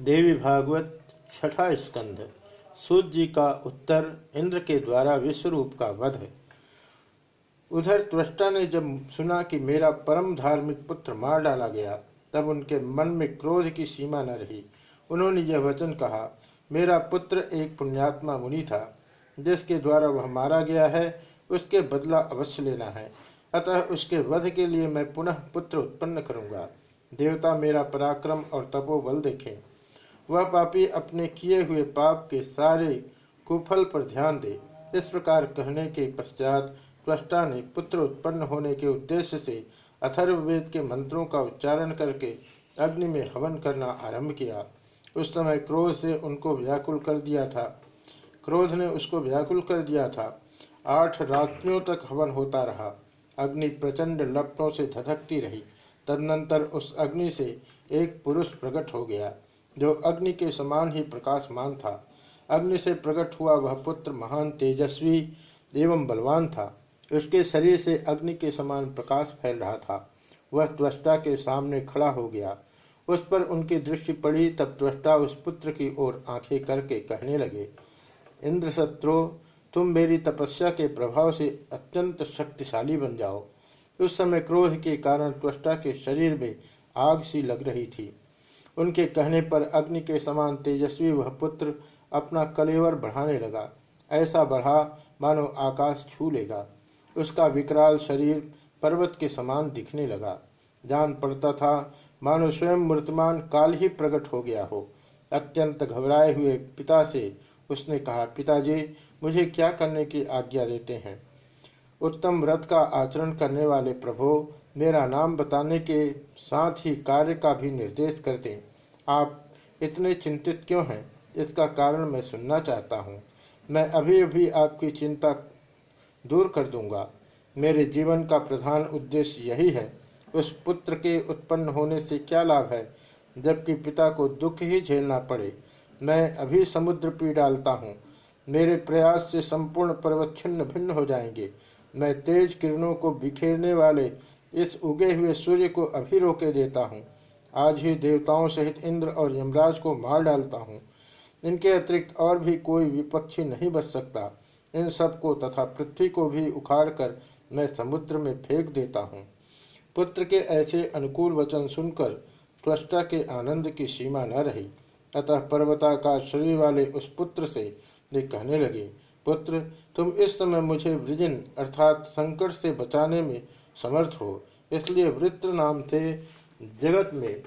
देवी भागवत छठा स्कंध। सूर्य जी का उत्तर इंद्र के द्वारा विश्वरूप का वध है। उधर त्वष्टा ने जब सुना कि मेरा परम धार्मिक पुत्र मार डाला गया, तब उनके मन में क्रोध की सीमा न रही। उन्होंने यह वचन कहा, मेरा पुत्र एक पुण्यात्मा मुनि था, जिसके द्वारा वह मारा गया है, उसके बदला अवश्य लेना है। अतः उसके वध के लिए मैं पुनः पुत्र उत्पन्न करूँगा। देवता मेरा पराक्रम और तपोबल देखें। वह पापी अपने किए हुए पाप के सारे कुफल पर ध्यान दे। इस प्रकार कहने के पश्चात त्वष्टा ने पुत्र उत्पन्न होने के उद्देश्य से अथर्ववेद के मंत्रों का उच्चारण करके अग्नि में हवन करना आरंभ किया। उस समय क्रोध से उनको व्याकुल कर दिया था। क्रोध ने उसको व्याकुल कर दिया था। आठ रात्रियों तक हवन होता रहा। अग्नि प्रचंड लपटों से धधकती रही। तदनंतर उस अग्नि से एक पुरुष प्रकट हो गया। जो अग्नि के समान ही प्रकाशमान था। अग्नि से प्रकट हुआ वह पुत्र महान तेजस्वी एवं बलवान था। उसके शरीर से अग्नि के समान प्रकाश फैल रहा था। वह त्वष्टा के सामने खड़ा हो गया। उस पर उनकी दृष्टि पड़ी तब त्वष्टा उस पुत्र की ओर आँखें करके कहने लगे इंद्र शत्रु तुम मेरी तपस्या के प्रभाव से अत्यंत शक्तिशाली बन जाओ। उस समय क्रोध के कारण त्वष्टा के शरीर में आग सी लग रही थी। उनके कहने पर अग्नि के समान तेजस्वी वह पुत्र अपना कलेवर बढ़ाने लगा। ऐसा बढ़ा मानो आकाश छू लेगा। उसका विकराल शरीर पर्वत के समान दिखने लगा। जान पड़ता था मानो स्वयं मूर्तमान काल ही प्रकट हो गया हो। अत्यंत घबराए हुए पिता से उसने कहा, पिताजी, मुझे क्या करने की आज्ञा देते हैं? उत्तम व्रत का आचरण करने वाले प्रभो, मेरा नाम बताने के साथ ही कार्य का भी निर्देश करते आप इतने चिंतित क्यों हैं? इसका कारण मैं सुनना चाहता हूँ। मैं अभी अभी आपकी चिंता दूर कर दूँगा। मेरे जीवन का प्रधान उद्देश्य यही है। उस पुत्र के उत्पन्न होने से क्या लाभ है? जबकि पिता को दुख ही झेलना पड़े। मैं अभी समुद्र पी डालता हूँ। मेरे प्रयास से संपूर्ण पर्वत छिन्न भिन्न हो जाएँगे। मैं तेज किरणों को बिखेरने वाले इस उगे हुए सूर्य को अभी रोके देता हूँ। आज ही देवताओं सहित इंद्र और यमराज को मार डालता हूँ। इनके अतिरिक्त और भी कोई विपक्षी नहीं बच सकता। इन सबको तथा पृथ्वी को भी उखाड़कर मैं समुद्र में फेंक देता हूँ। पुत्र के ऐसे अनुकूल वचन सुनकर त्वष्टा के आनंद की सीमा न रही। अतः पर्वताकार शरीर वाले उस पुत्र से वे कहने लगे, पुत्र, तुम इस समय मुझे वृजन अर्थात संकट से बचाने में समर्थ हो। इसलिए वृत्र नाम से जगत में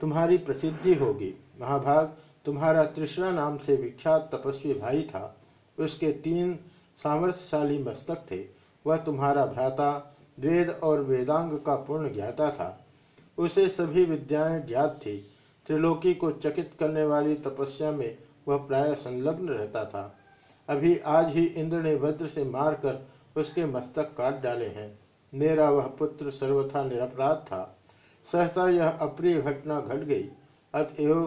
तुम्हारी प्रसिद्धि होगी। महाभाग, तुम्हारा तृष्णा नाम से विख्यात तपस्वी भाई था। उसके तीन सामर्थ्यशाली मस्तक थे। वह तुम्हारा भ्राता, वेद और वेदांग का पूर्ण ज्ञाता था। उसे सभी विद्याएँ ज्ञात थी। त्रिलोकी को चकित करने वाली तपस्या में वह प्राय संलग्न रहता था। अभी आज ही इंद्र ने वज्र से मारकर उसके मस्तक काट डाले हैं। मेरा वह पुत्र सर्वथा निरपराध था। सहसा यह अप्रिय घटना घट गई। अतएव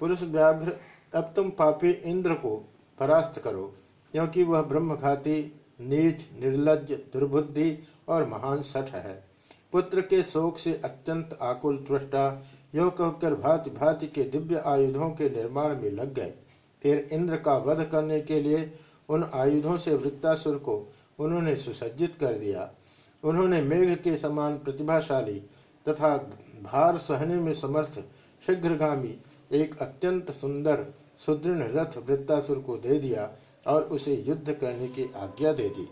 पुरुष व्याघ्र, अब तुम पापी इंद्र को परास्त करो, क्योंकि वह ब्रह्मघाती, नीच निर्लज दुर्बुद्धि और महान सठ है। पुत्र के शोक से अत्यंत आकुल त्वष्टा यो कहकर भांति भांति के दिव्य आयुधों के निर्माण में लग गए। फिर इंद्र का वध करने के लिए उन आयुधों से वृत्तासुर को उन्होंने सुसज्जित कर दिया। उन्होंने मेघ के समान प्रतिभाशाली तथा भार सहने में समर्थ शीघ्रगामी एक अत्यंत सुंदर सुदृढ़ रथ वृत्तासुर को दे दिया और उसे युद्ध करने की आज्ञा दे दी।